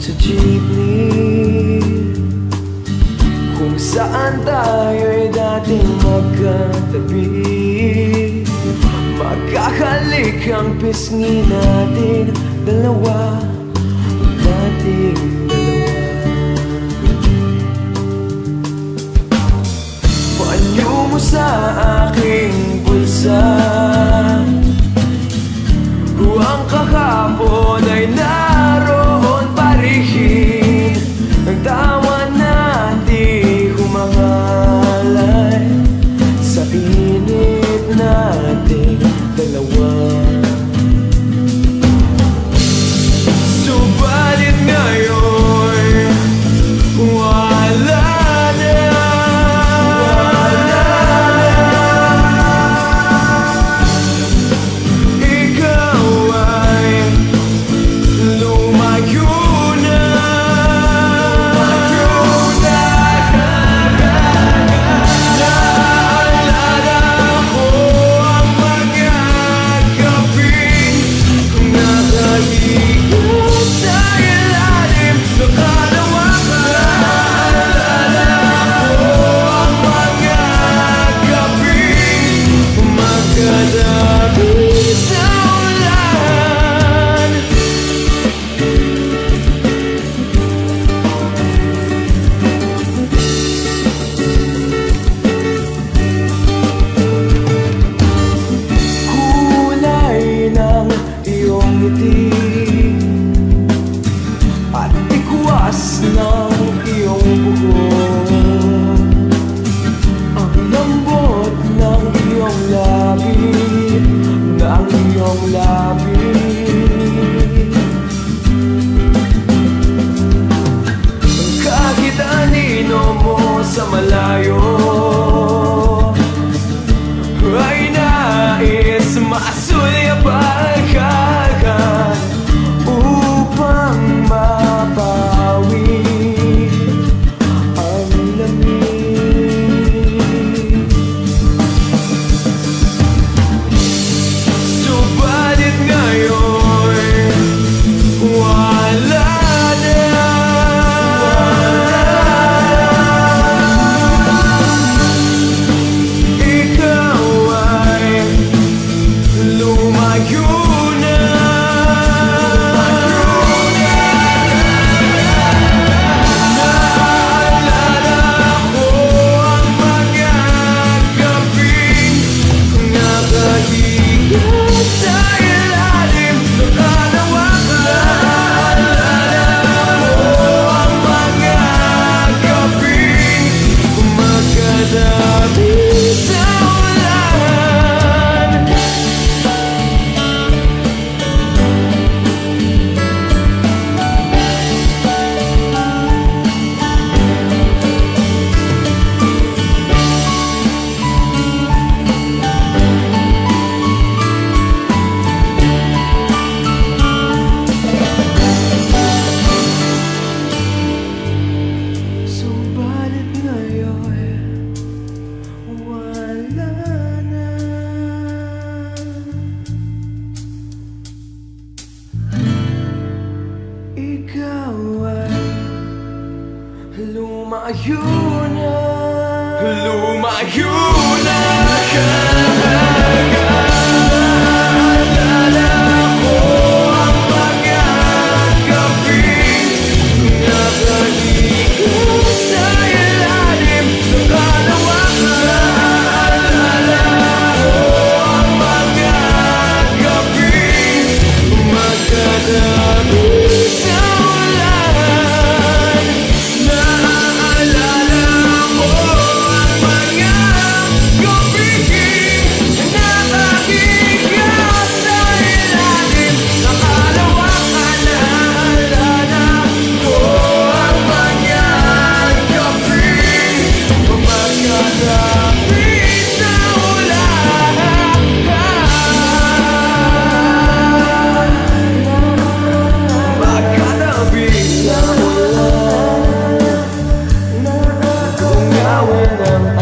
sa jeepney. Kung saan tayo'y dating magkatabi. Magkakalik ang pisngi natin dalawa. Nating dalawa. Paano mo sa aking bulsa? Kung ang kakapon ay naroon. Heen. And Ay nais masulya pa ka my union. Hello, my union. when I'm